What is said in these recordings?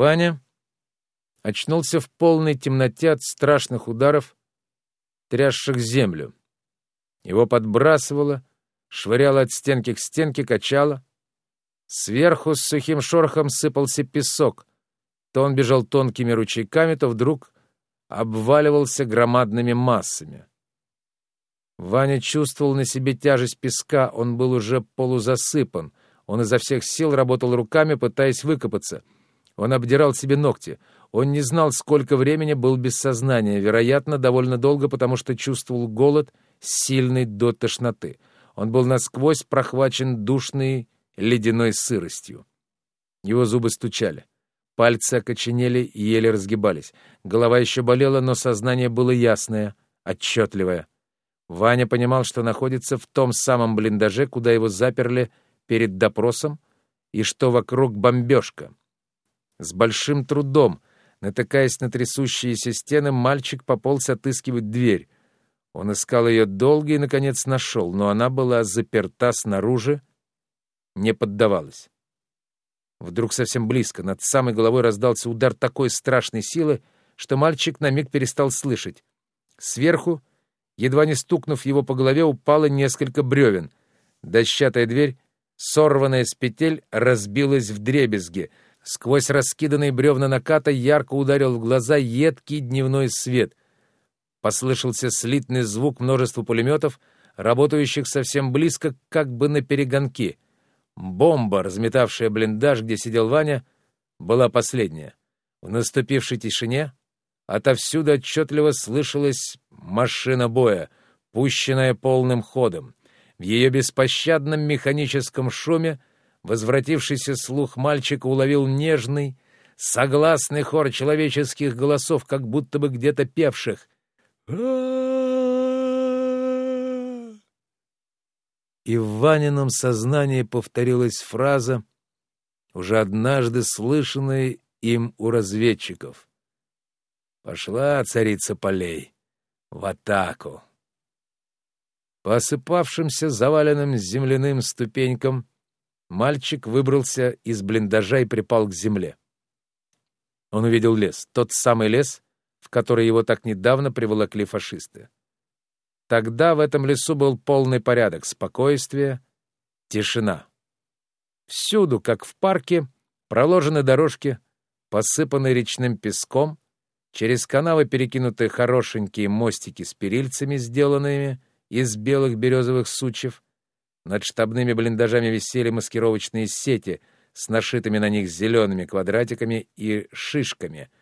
Ваня очнулся в полной темноте от страшных ударов, трясших землю. Его подбрасывало, швыряло от стенки к стенке, качало. Сверху с сухим шорохом сыпался песок. То он бежал тонкими ручейками, то вдруг обваливался громадными массами. Ваня чувствовал на себе тяжесть песка, он был уже полузасыпан. Он изо всех сил работал руками, пытаясь выкопаться. Он обдирал себе ногти. Он не знал, сколько времени был без сознания, вероятно, довольно долго, потому что чувствовал голод, сильный до тошноты. Он был насквозь прохвачен душной ледяной сыростью. Его зубы стучали. Пальцы окоченели и еле разгибались. Голова еще болела, но сознание было ясное, отчетливое. Ваня понимал, что находится в том самом блиндаже, куда его заперли перед допросом, и что вокруг бомбежка. С большим трудом, натыкаясь на трясущиеся стены, мальчик пополз отыскивать дверь. Он искал ее долго и, наконец, нашел, но она была заперта снаружи, не поддавалась. Вдруг совсем близко, над самой головой раздался удар такой страшной силы, что мальчик на миг перестал слышать. Сверху, едва не стукнув его по голове, упало несколько бревен. Дощатая дверь, сорванная с петель, разбилась в дребезги. Сквозь раскиданные бревна наката ярко ударил в глаза едкий дневной свет. Послышался слитный звук множества пулеметов, работающих совсем близко, как бы на перегонки. Бомба, разметавшая блиндаж, где сидел Ваня, была последняя. В наступившей тишине отовсюду отчетливо слышалась машина боя, пущенная полным ходом. В ее беспощадном механическом шуме возвратившийся слух мальчика уловил нежный, согласный хор человеческих голосов, как будто бы где-то певших — и в Ванином сознании повторилась фраза, уже однажды слышанная им у разведчиков. «Пошла царица полей в атаку!» По осыпавшимся заваленным земляным ступенькам мальчик выбрался из блиндажа и припал к земле. Он увидел лес, тот самый лес, в который его так недавно приволокли фашисты. Тогда в этом лесу был полный порядок, спокойствие, тишина. Всюду, как в парке, проложены дорожки, посыпанные речным песком, через канавы перекинуты хорошенькие мостики с перильцами, сделанными из белых березовых сучьев. Над штабными блиндажами висели маскировочные сети с нашитыми на них зелеными квадратиками и шишками —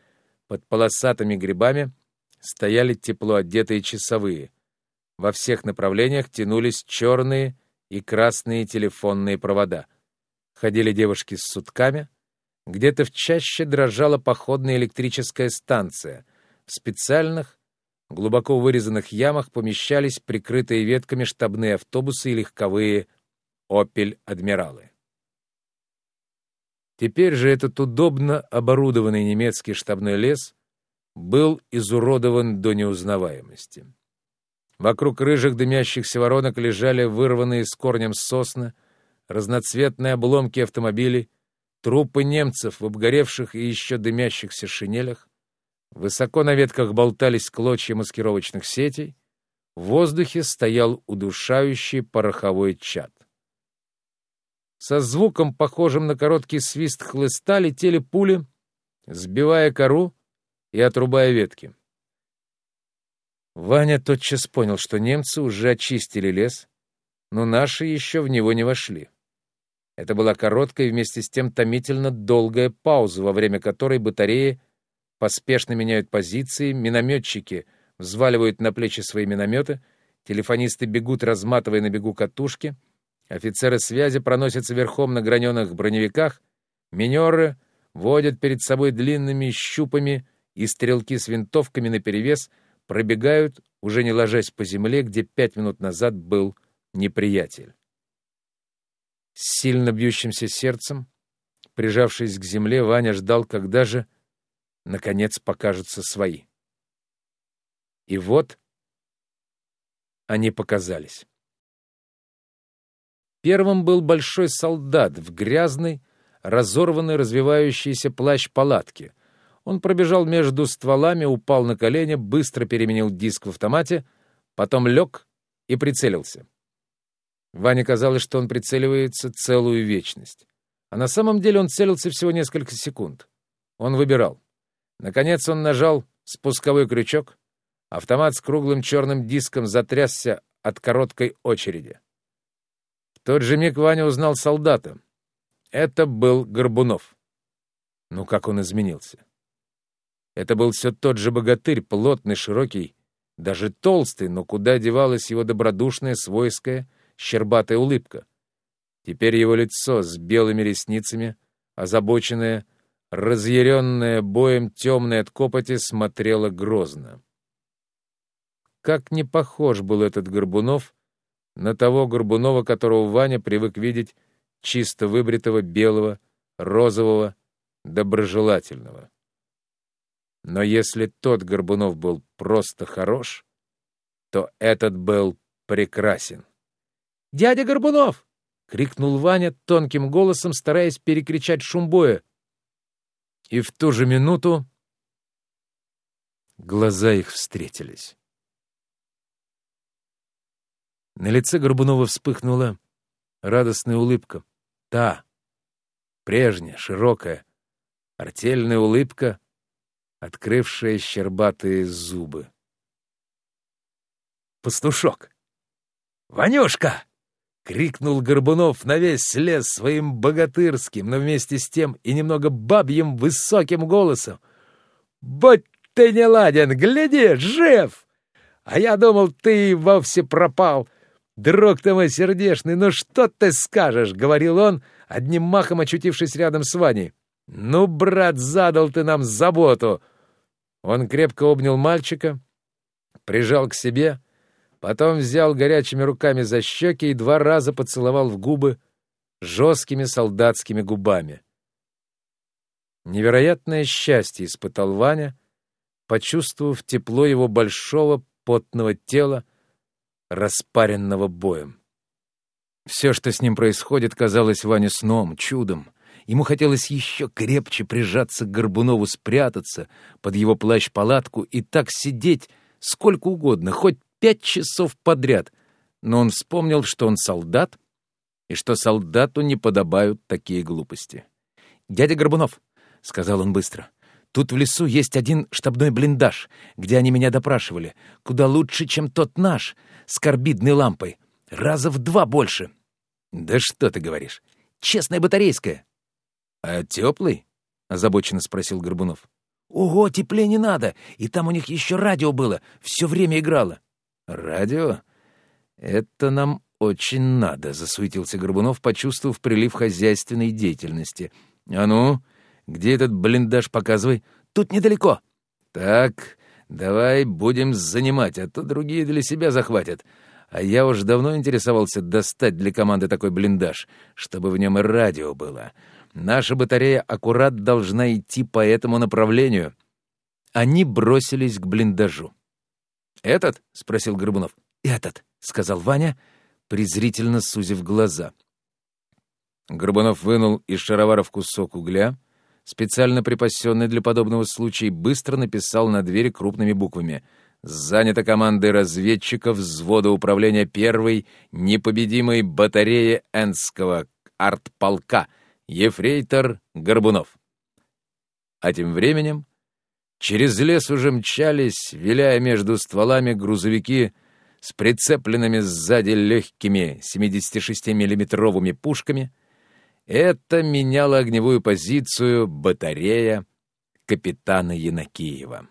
под полосатыми грибами стояли тепло одетые часовые. Во всех направлениях тянулись черные и красные телефонные провода. Ходили девушки с сутками. Где-то в чаще дрожала походная электрическая станция. В специальных, глубоко вырезанных ямах помещались прикрытые ветками штабные автобусы и легковые «Опель-адмиралы». Теперь же этот удобно оборудованный немецкий штабной лес был изуродован до неузнаваемости. Вокруг рыжих дымящихся воронок лежали вырванные с корнем сосны, разноцветные обломки автомобилей, трупы немцев в обгоревших и еще дымящихся шинелях. Высоко на ветках болтались клочья маскировочных сетей. В воздухе стоял удушающий пороховой чад. Со звуком, похожим на короткий свист хлыста, летели пули, сбивая кору и отрубая ветки. Ваня тотчас понял, что немцы уже очистили лес, но наши еще в него не вошли. Это была короткая и вместе с тем томительно долгая пауза, во время которой батареи поспешно меняют позиции, минометчики взваливают на плечи свои минометы, телефонисты бегут, разматывая на бегу катушки — Офицеры связи проносятся верхом на граненых броневиках, минеры водят перед собой длинными щупами, и стрелки с винтовками наперевес пробегают, уже не ложась по земле, где пять минут назад был неприятель. С сильно бьющимся сердцем, прижавшись к земле, Ваня ждал, когда же, наконец, покажутся свои. И вот они показались. Первым был большой солдат в грязной, разорванный развивающийся плащ палатки. Он пробежал между стволами, упал на колени, быстро переменил диск в автомате, потом лег и прицелился. Ване казалось, что он прицеливается целую вечность. А на самом деле он целился всего несколько секунд. Он выбирал. Наконец он нажал спусковой крючок. Автомат с круглым черным диском затрясся от короткой очереди. В тот же миг Ваня узнал солдата. Это был Горбунов. Ну, как он изменился. Это был все тот же богатырь, плотный, широкий, даже толстый, но куда девалась его добродушная, свойская, щербатая улыбка. Теперь его лицо с белыми ресницами, озабоченное, разъяренное боем темной от копоти, смотрело грозно. Как не похож был этот Горбунов на того Горбунова, которого Ваня привык видеть чисто выбритого, белого, розового, доброжелательного. Но если тот Горбунов был просто хорош, то этот был прекрасен. «Дядя Горбунов!» — крикнул Ваня тонким голосом, стараясь перекричать шум боя. И в ту же минуту глаза их встретились. На лице Горбунова вспыхнула радостная улыбка. Та, прежняя, широкая, артельная улыбка, открывшая щербатые зубы. «Пастушок! Ванюшка!» — крикнул Горбунов на весь лес своим богатырским, но вместе с тем и немного бабьим высоким голосом. «Будь ты не ладен, гляди, жив! А я думал, ты вовсе пропал!» «Друг ты мой сердешный, ну что ты скажешь?» — говорил он, одним махом очутившись рядом с Ваней. «Ну, брат, задал ты нам заботу!» Он крепко обнял мальчика, прижал к себе, потом взял горячими руками за щеки и два раза поцеловал в губы жесткими солдатскими губами. Невероятное счастье испытал Ваня, почувствовав тепло его большого потного тела, распаренного боем. Все, что с ним происходит, казалось Ване сном, чудом. Ему хотелось еще крепче прижаться к Горбунову, спрятаться под его плащ-палатку и так сидеть сколько угодно, хоть пять часов подряд. Но он вспомнил, что он солдат, и что солдату не подобают такие глупости. «Дядя Горбунов», — сказал он быстро, — «тут в лесу есть один штабной блиндаж, где они меня допрашивали, куда лучше, чем тот наш, с карбидной лампой. Раза в два больше. Да что ты говоришь? Честная батарейская. А теплый? Озабоченно спросил Горбунов. Ого, теплее не надо. И там у них еще радио было. Все время играло. Радио? Это нам очень надо, засуетился Горбунов, почувствовав прилив хозяйственной деятельности. А ну, где этот блиндаж, показывай. Тут недалеко. Так, Давай будем занимать, а то другие для себя захватят. А я уж давно интересовался достать для команды такой блиндаж, чтобы в нем и радио было. Наша батарея аккурат должна идти по этому направлению. Они бросились к блиндажу. «Этот?» — спросил Горбунов. «Этот», — сказал Ваня, презрительно сузив глаза. Горбунов вынул из шароваров кусок угля — специально припасенный для подобного случая, быстро написал на двери крупными буквами «Занята командой разведчиков взвода управления первой непобедимой батареи Энского артполка Ефрейтор Горбунов». А тем временем через лес уже мчались, виляя между стволами грузовики с прицепленными сзади легкими 76-миллиметровыми пушками — это меняло огневую позицию батарея капитана Янакиева.